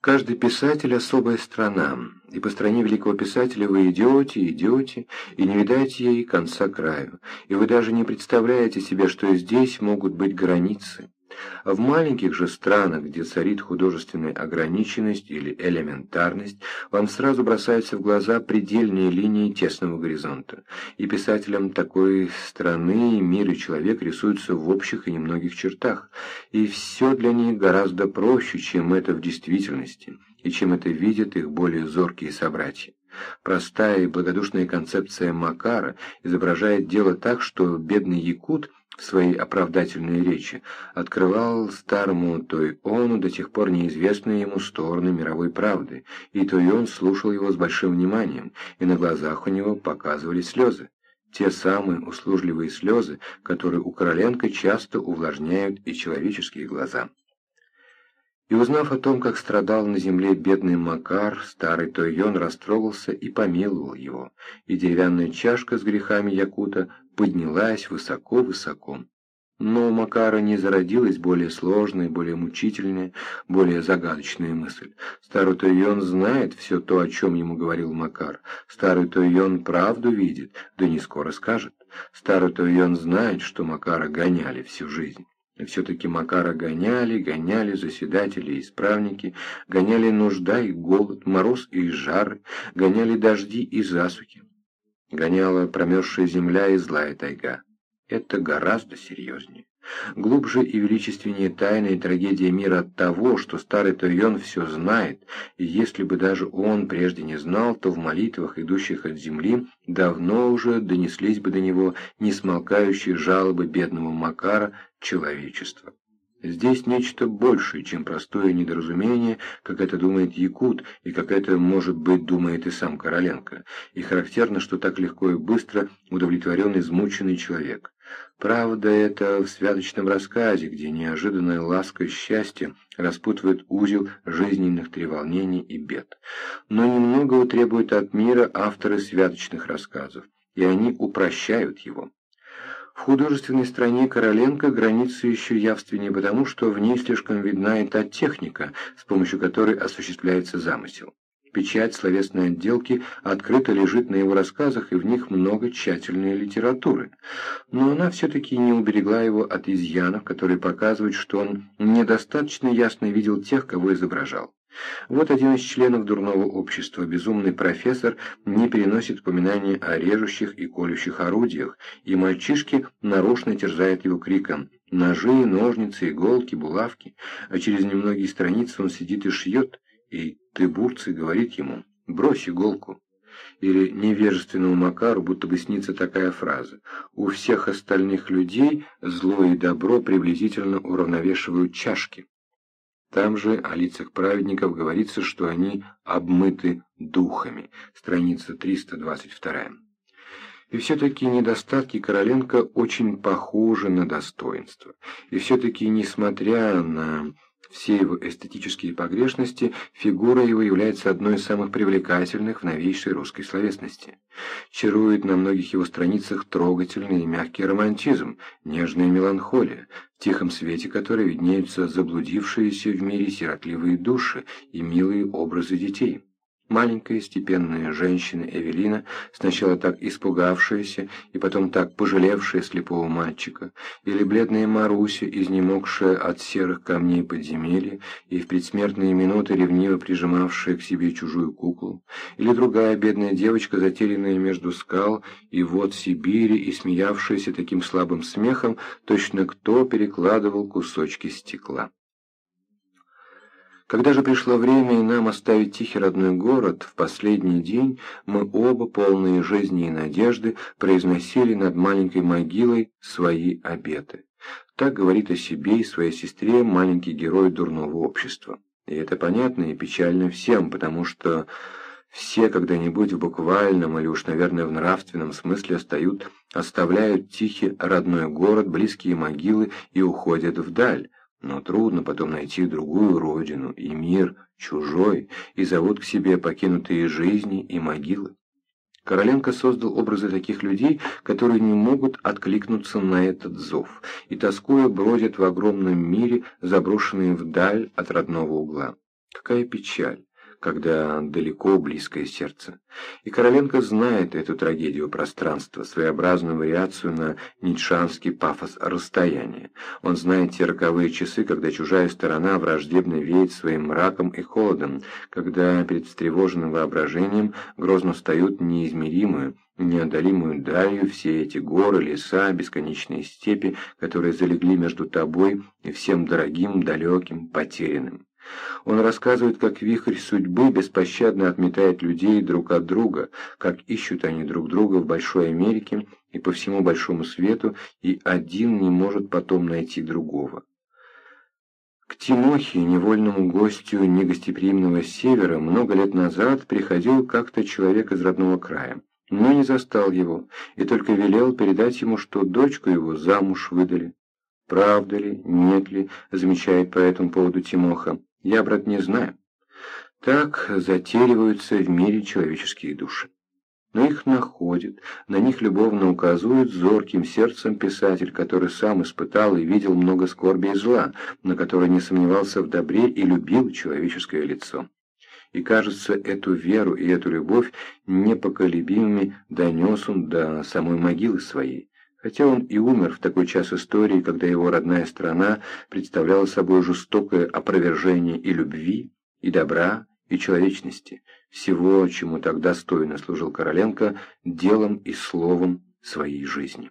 Каждый писатель – особая страна, и по стране великого писателя вы идете, идете, и не видаете ей конца краю, и вы даже не представляете себе, что здесь могут быть границы. В маленьких же странах, где царит художественная ограниченность или элементарность, вам сразу бросаются в глаза предельные линии тесного горизонта, и писателям такой страны мир и человек рисуются в общих и немногих чертах, и все для них гораздо проще, чем это в действительности, и чем это видят их более зоркие собратья. Простая и благодушная концепция Макара изображает дело так, что бедный якут в своей оправдательной речи открывал старому Той-Ону до тех пор неизвестные ему стороны мировой правды, и Той-Он слушал его с большим вниманием, и на глазах у него показывали слезы. Те самые услужливые слезы, которые у Короленко часто увлажняют и человеческие глаза. И узнав о том, как страдал на земле бедный Макар, старый Тойон растрогался и помиловал его, и деревянная чашка с грехами Якута поднялась высоко-высоко. Но у Макара не зародилась более сложная, более мучительная, более загадочная мысль. Старый Тойон знает все то, о чем ему говорил Макар. Старый Тойон правду видит, да не скоро скажет. Старый Тойон знает, что Макара гоняли всю жизнь. И все-таки Макара гоняли, гоняли заседатели и исправники, гоняли нужда и голод, мороз и жары, гоняли дожди и засухи. Гоняла промерзшая земля и злая тайга. Это гораздо серьезнее. Глубже и величественнее тайная трагедия мира от того, что старый Тойон все знает, и если бы даже он прежде не знал, то в молитвах, идущих от земли, давно уже донеслись бы до него несмолкающие жалобы бедного Макара человечества. Здесь нечто большее, чем простое недоразумение, как это думает Якут, и как это, может быть, думает и сам Короленко. И характерно, что так легко и быстро удовлетворен измученный человек. Правда, это в святочном рассказе, где неожиданная ласка и счастье распутывает узел жизненных треволнений и бед. Но немногого требуют от мира авторы святочных рассказов, и они упрощают его. В художественной стране Короленко граница еще явственнее потому, что в ней слишком видна и та техника, с помощью которой осуществляется замысел. Печать словесной отделки открыто лежит на его рассказах, и в них много тщательной литературы. Но она все-таки не уберегла его от изъянов, которые показывают, что он недостаточно ясно видел тех, кого изображал. Вот один из членов дурного общества, безумный профессор, не переносит упоминания о режущих и колющих орудиях, и мальчишки нарочно терзают его криком «Ножи, ножницы, иголки, булавки», а через немногие страницы он сидит и шьет, и Тыбурций говорит ему «Брось иголку». Или невежественному Макару будто бы снится такая фраза «У всех остальных людей зло и добро приблизительно уравновешивают чашки». Там же о лицах праведников говорится, что они обмыты духами. Страница 322. И все-таки недостатки Короленко очень похожи на достоинства. И все-таки, несмотря на все его эстетические погрешности, фигура его является одной из самых привлекательных в новейшей русской словесности. Чарует на многих его страницах трогательный и мягкий романтизм, нежная меланхолия, в тихом свете которой виднеются заблудившиеся в мире сиротливые души и милые образы детей. Маленькая степенная женщина Эвелина, сначала так испугавшаяся и потом так пожалевшая слепого мальчика, или бледная Маруся, изнемогшая от серых камней подземелья и в предсмертные минуты ревниво прижимавшая к себе чужую куклу, или другая бедная девочка, затерянная между скал и вод Сибири и смеявшаяся таким слабым смехом, точно кто перекладывал кусочки стекла. Когда же пришло время и нам оставить тихий родной город, в последний день мы оба, полные жизни и надежды, произносили над маленькой могилой свои обеты. Так говорит о себе и своей сестре маленький герой дурного общества. И это понятно и печально всем, потому что все когда-нибудь в буквальном или уж, наверное, в нравственном смысле остают, оставляют тихий родной город, близкие могилы и уходят вдаль, но трудно потом найти другую родину и мир чужой, и зовут к себе покинутые жизни и могилы. Короленко создал образы таких людей, которые не могут откликнуться на этот зов, и тоскуя бродят в огромном мире, заброшенные вдаль от родного угла. Какая печаль! Когда далеко близкое сердце. И Короленко знает эту трагедию пространства, своеобразную вариацию на ницшанский пафос расстояния. Он знает те роковые часы, когда чужая сторона враждебно веет своим мраком и холодом, когда перед встревоженным воображением грозно встают неизмеримую, неодолимую далью все эти горы, леса, бесконечные степи, которые залегли между тобой и всем дорогим, далеким, потерянным. Он рассказывает, как вихрь судьбы беспощадно отметает людей друг от друга, как ищут они друг друга в Большой Америке и по всему Большому Свету, и один не может потом найти другого. К Тимохе, невольному гостю негостеприимного севера, много лет назад приходил как-то человек из родного края, но не застал его, и только велел передать ему, что дочку его замуж выдали. Правда ли, нет ли, замечает по этому поводу Тимоха. Я, брат, не знаю. Так затериваются в мире человеческие души. Но их находит, на них любовно указывает зорким сердцем писатель, который сам испытал и видел много скорби и зла, но который не сомневался в добре и любил человеческое лицо. И, кажется, эту веру и эту любовь непоколебимыми донес он до самой могилы своей. Хотя он и умер в такой час истории, когда его родная страна представляла собой жестокое опровержение и любви, и добра, и человечности, всего, чему тогда достойно служил Короленко, делом и словом своей жизни.